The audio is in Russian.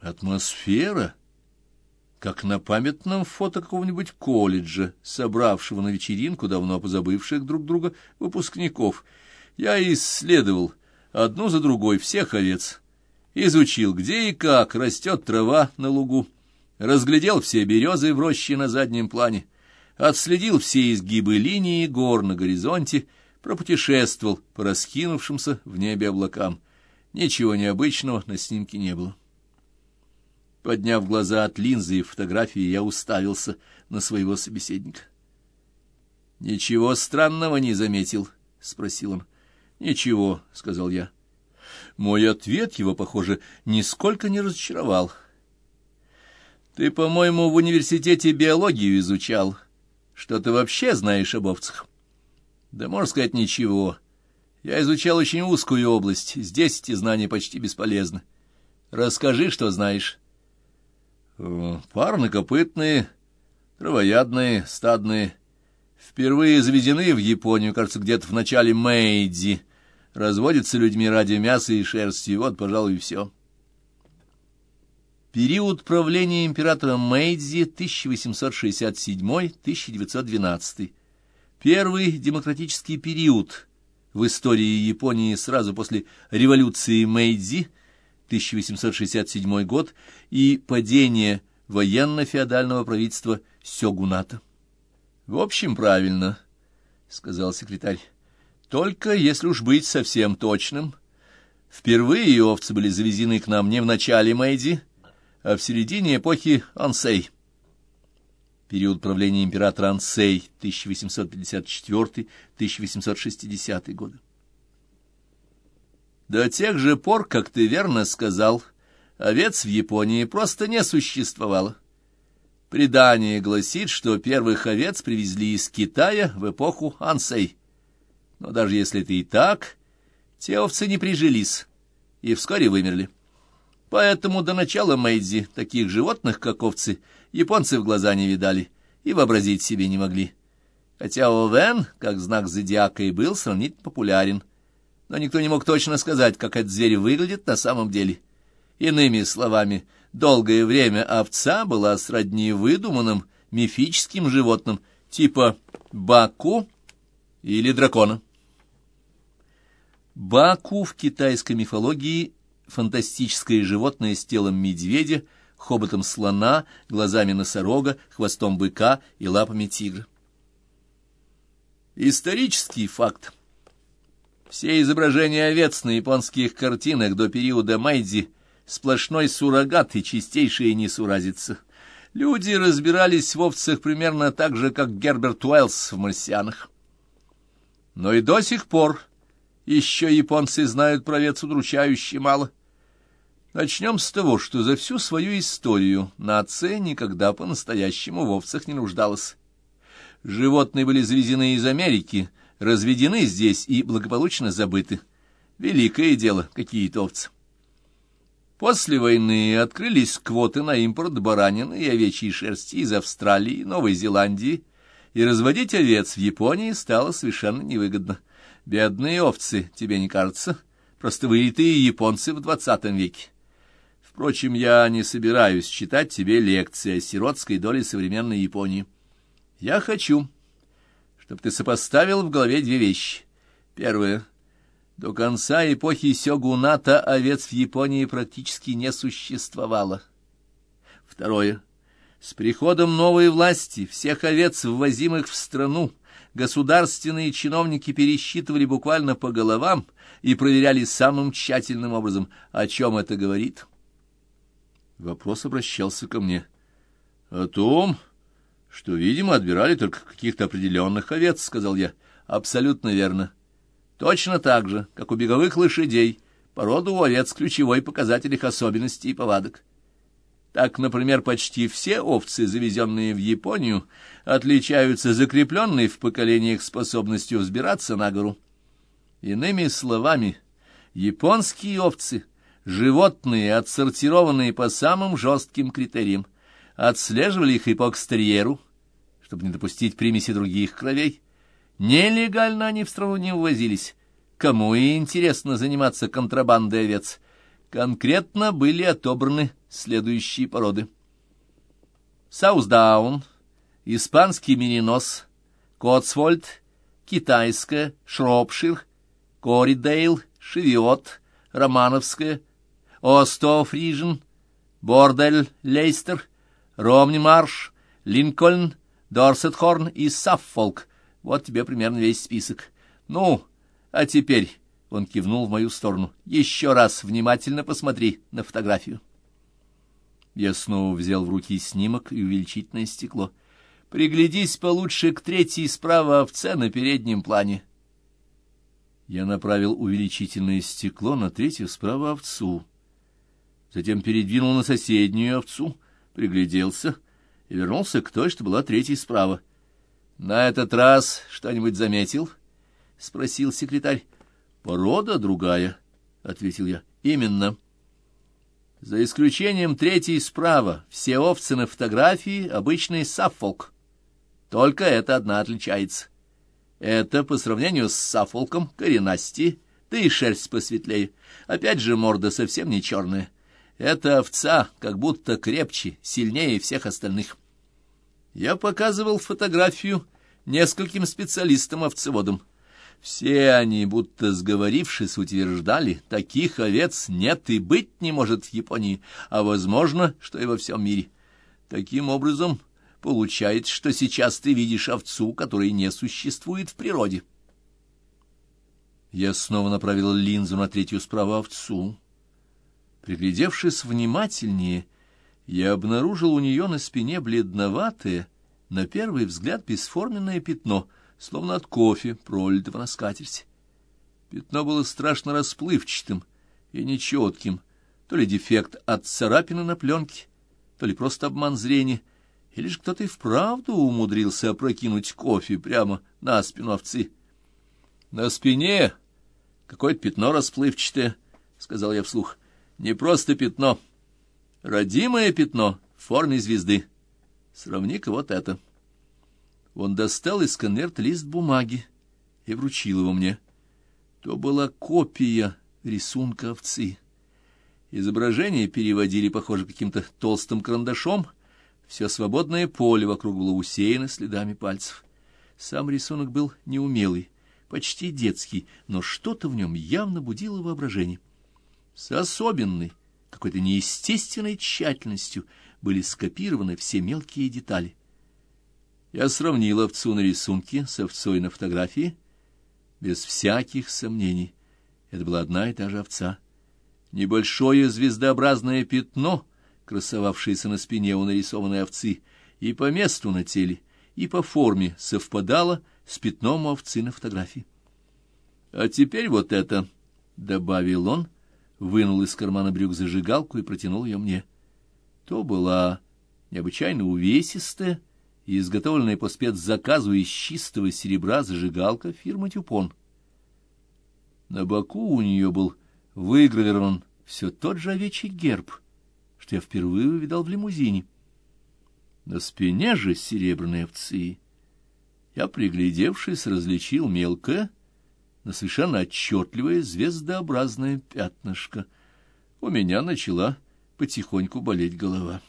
Атмосфера, как на памятном фото какого-нибудь колледжа, собравшего на вечеринку давно позабывших друг друга выпускников. Я исследовал одну за другой всех овец, изучил, где и как растет трава на лугу, разглядел все березы в роще на заднем плане, отследил все изгибы линии гор на горизонте, пропутешествовал по раскинувшимся в небе облакам. Ничего необычного на снимке не было. Подняв глаза от линзы и фотографии, я уставился на своего собеседника. — Ничего странного не заметил? — спросил он. — Ничего, — сказал я. Мой ответ его, похоже, нисколько не разочаровал. — Ты, по-моему, в университете биологию изучал. Что ты вообще знаешь об овцах? — Да, можно сказать, ничего. Я изучал очень узкую область. Здесь эти знания почти бесполезны. Расскажи, что знаешь. Парнокопытные, травоядные, стадные. Впервые заведены в Японию, кажется, где-то в начале Мэйдзи. Разводятся людьми ради мяса и шерсти. Вот, пожалуй, и все. Период правления императора Мэйдзи 1867-1912. Первый демократический период в истории Японии сразу после революции Мэйдзи – 1867 год и падение военно-феодального правительства Сёгуната. — В общем, правильно, — сказал секретарь. — Только, если уж быть совсем точным, впервые овцы были завезены к нам не в начале Мэйдзи, а в середине эпохи Ансей. Период правления императора Ансей 1854-1860 годы. До тех же пор, как ты верно сказал, овец в Японии просто не существовало. Предание гласит, что первых овец привезли из Китая в эпоху Ансей. Но даже если это и так, те овцы не прижились и вскоре вымерли. Поэтому до начала Мэйдзи таких животных, как овцы, японцы в глаза не видали и вообразить себе не могли. Хотя Овен, как знак зодиака, и был сравнительно популярен – но никто не мог точно сказать, как этот зверь выглядит на самом деле. Иными словами, долгое время овца была сродни выдуманным мифическим животным, типа баку или дракона. Баку в китайской мифологии — фантастическое животное с телом медведя, хоботом слона, глазами носорога, хвостом быка и лапами тигра. Исторический факт — все изображения овец на японских картинах до периода Майдзи — сплошной суррогат и чистейшая несуразица. Люди разбирались в овцах примерно так же, как Герберт Уэллс в «Марсианах». Но и до сих пор еще японцы знают про овец удручающе мало. Начнем с того, что за всю свою историю нация никогда по-настоящему в овцах не нуждалась. Животные были завезены из Америки — разведены здесь и благополучно забыты. Великое дело, какие-то овцы. После войны открылись квоты на импорт баранины и овечьей шерсти из Австралии и Новой Зеландии, и разводить овец в Японии стало совершенно невыгодно. Бедные овцы, тебе не кажется? Просто вылитые японцы в двадцатом веке. Впрочем, я не собираюсь читать тебе лекции о сиротской доле современной Японии. Я хочу чтобы ты сопоставил в голове две вещи. Первое. До конца эпохи сёгуната овец в Японии практически не существовало. Второе. С приходом новой власти всех овец, ввозимых в страну, государственные чиновники пересчитывали буквально по головам и проверяли самым тщательным образом, о чем это говорит. Вопрос обращался ко мне. — О том, что, видимо, отбирали только каких-то определенных овец, — сказал я. — Абсолютно верно. Точно так же, как у беговых лошадей, порода у овец — ключевой показатель их особенностей и повадок. Так, например, почти все овцы, завезенные в Японию, отличаются закрепленной в поколениях способностью взбираться на гору. Иными словами, японские овцы — животные, отсортированные по самым жестким критериям, отслеживали их и по экстерьеру, чтобы не допустить примеси других кровей. Нелегально они в страну не увозились. Кому и интересно заниматься контрабандой овец? Конкретно были отобраны следующие породы. Саусдаун, испанский меринос, Котсвольд, китайская, Шропшир, Коридейл, Шевиот, Романовская, Остофрижен, Бордель, Лейстер, Ромни-Марш, Линкольн, Дорсетхорн и Саффолк. Вот тебе примерно весь список. Ну, а теперь, — он кивнул в мою сторону, — еще раз внимательно посмотри на фотографию. Я снова взял в руки снимок и увеличительное стекло. Приглядись получше к третьей справа овце на переднем плане. Я направил увеличительное стекло на третью справа овцу. Затем передвинул на соседнюю овцу, пригляделся и вернулся к той, что была третьей справа. — На этот раз что-нибудь заметил? — спросил секретарь. — Порода другая, — ответил я. — Именно. — за исключением третьей справа, все овцы на фотографии обычный саффолк. Только это одна отличается. Это по сравнению с саффолком коренасти, да и шерсть посветлее. Опять же морда совсем не черная. Эта овца как будто крепче, сильнее всех остальных. Я показывал фотографию нескольким специалистам-овцеводам. Все они, будто сговорившись, утверждали, таких овец нет и быть не может в Японии, а возможно, что и во всем мире. Таким образом, получается, что сейчас ты видишь овцу, которой не существует в природе. Я снова направил линзу на третью справа овцу. Приглядевшись внимательнее, я обнаружил у нее на спине бледноватое, на первый взгляд бесформенное пятно — словно от кофе, пролитого на скатерть. Пятно было страшно расплывчатым и нечетким, то ли дефект от царапины на пленке, то ли просто обман зрения, или же кто-то и вправду умудрился опрокинуть кофе прямо на спину овцы. — На спине какое-то пятно расплывчатое, — сказал я вслух. — Не просто пятно, родимое пятно в форме звезды. Сравни-ка вот это. — он достал из конверта лист бумаги и вручил его мне. То была копия рисунка овцы. Изображение переводили, похоже, каким-то толстым карандашом. Все свободное поле вокруг было усеяно следами пальцев. Сам рисунок был неумелый, почти детский, но что-то в нем явно будило воображение. С особенной, какой-то неестественной тщательностью были скопированы все мелкие детали. Я сравнил овцу на рисунке с овцой на фотографии. Без всяких сомнений. Это была одна и та же овца. Небольшое звездообразное пятно, красовавшееся на спине у нарисованной овцы, и по месту на теле, и по форме совпадало с пятном овцы на фотографии. — А теперь вот это, — добавил он, вынул из кармана брюк зажигалку и протянул ее мне. То была необычайно увесистая, и изготовленная по спецзаказу из чистого серебра зажигалка фирмы «Тюпон». На боку у нее был выгравирован все тот же овечий герб, что я впервые увидал в лимузине. На спине же серебряной овцы я, приглядевшись, различил мелкое, но совершенно отчетливое звездообразное пятнышко. У меня начала потихоньку болеть голова.